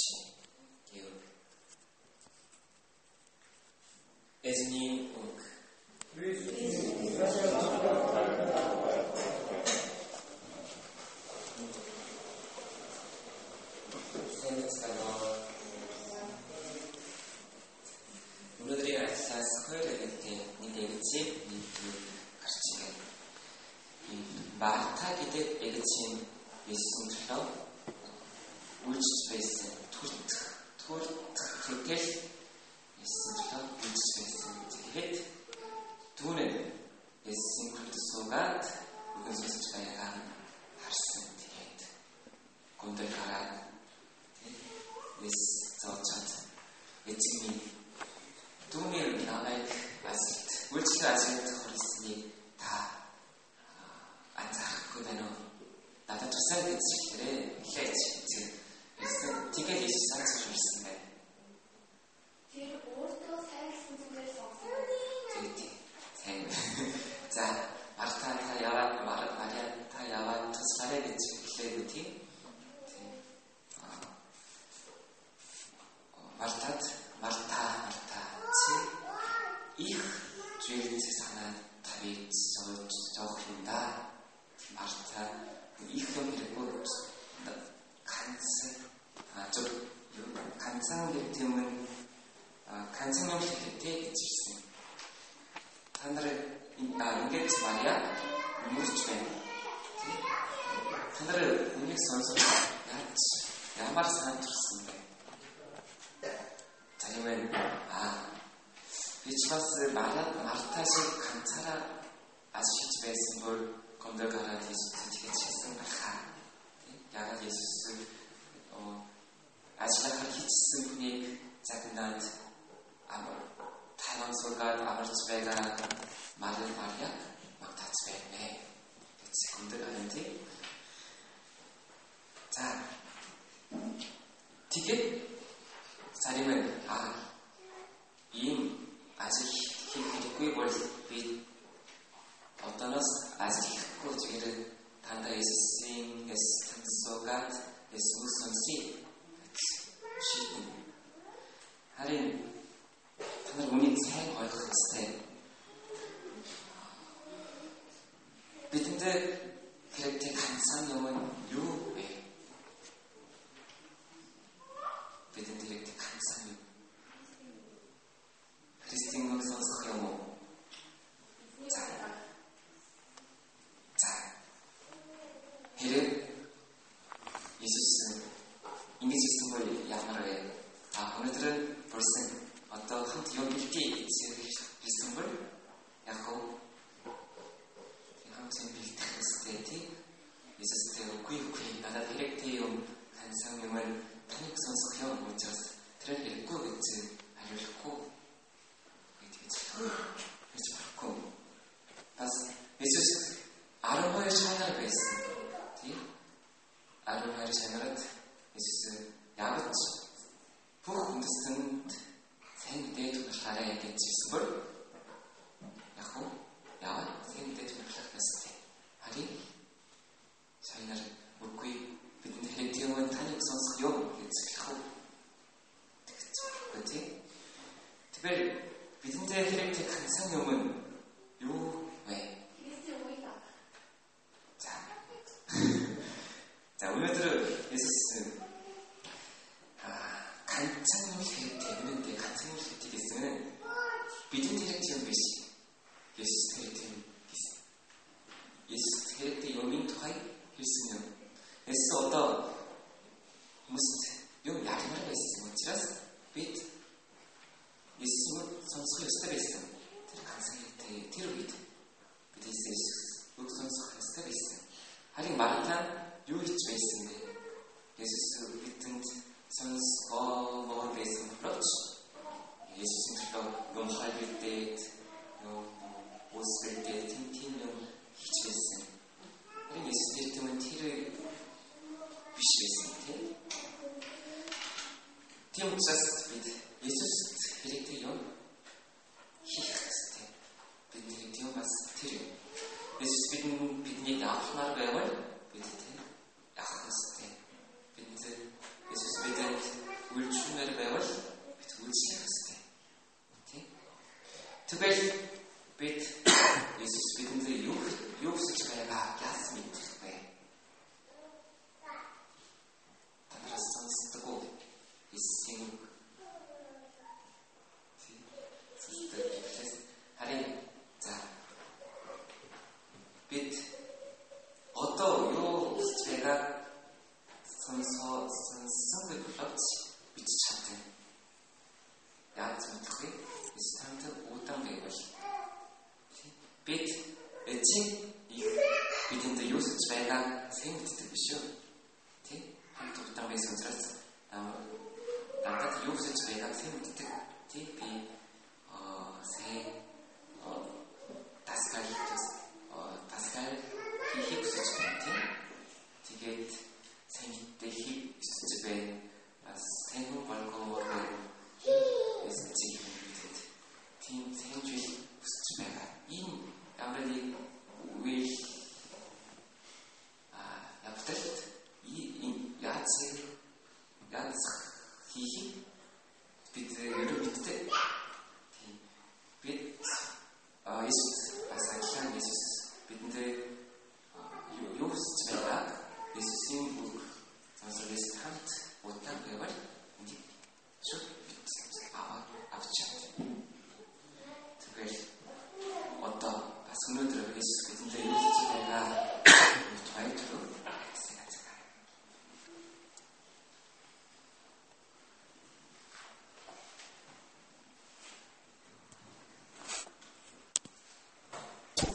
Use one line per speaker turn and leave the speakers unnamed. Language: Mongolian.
Georg. Esni Unk. Өнөөдрийн ажлаас хөрөлтэй нэг эгцэг нэг гарч ирсэн. Барта гэдэг эгцэг бисэн төлөө үйлчлэл байсан төрт төрт тэгэл ирсэн ч таа үйлчлэл байсан тэгэхэд түүнээ эссэн хөтсөгат үгээс чаягаан харсан тэгээд гүндэ хараад эс цаочаад эцгийн түүний намайг ажилт үйлчлэл ажилт хөрснгийг та анзаарахгүй байна уу? Надад тусаа гэж хэлээрээ хэлээч их зүйлс санаад тавьж зовж зовх юм да. Марта их юм хэрэггүй ганц 아좀 간상하기 때문에 간상용 хэрэгтэй гэж хэлсэн. Та нар ингэж 말이야 юмурч байна. Та нар үнийг сонсож яаж ямар санаа төрсөн бэ? 자님은 아 리치바스 마르타식 강차라 아시기 집에 볼 건들가라 예수스 되게 칠승 하 야가 예수스 어 아시나카 히치스 분이 작난 아몰 타이완 솔가 아몰 집에가 마르 마리아 막다 집에 네 건들가는데? 자 되게 자리는 아 ойлгох хэрэгтэй. Бидэндээ хэрэгтэй хандсан юм нь юу вэ? Бидэнд хэрэгтэй хандсан юм. Христийн мөн сонсох юм уу? За. За. Хэрэг Иесус ингэж хэлсэн бол ямар вэ? Та өнөөдөр бүрсэн одоо хэд юм бэлтий гэсэн хэлсэн бол яг гоо хамсын бэлтэх үстэй тий Иесус тэр үгүй үгүй надад хэрэгтэй юм хансан юм байна таныг сонсох юм учраас тэр хэрэггүй гэсэн хариулахгүй. Гэдгийг хэлж болохгүй бас Иесус 12 шанар байсан тий 12 шанарт Иесус яг бүх үндэстэнд сайн мэдээ түгэлхаарай гэж хэлсэнгээр яг уу? Яагаад сайн мэдээ түгэлхэх ёстой. 믿음 캐릭터 몇이 예수스 캐릭터 Тийм учраас бид Есүс хэрэгтэй юм хийх хэрэгтэй. Бидний тийм бас тэр юм. Есүс бидэн бидний яахмаар байвал Бид эцэг бидэнд юу ч байгаа сайн мэддэг биш үү? Тэ? Хамт удаа байсан учраас Easy.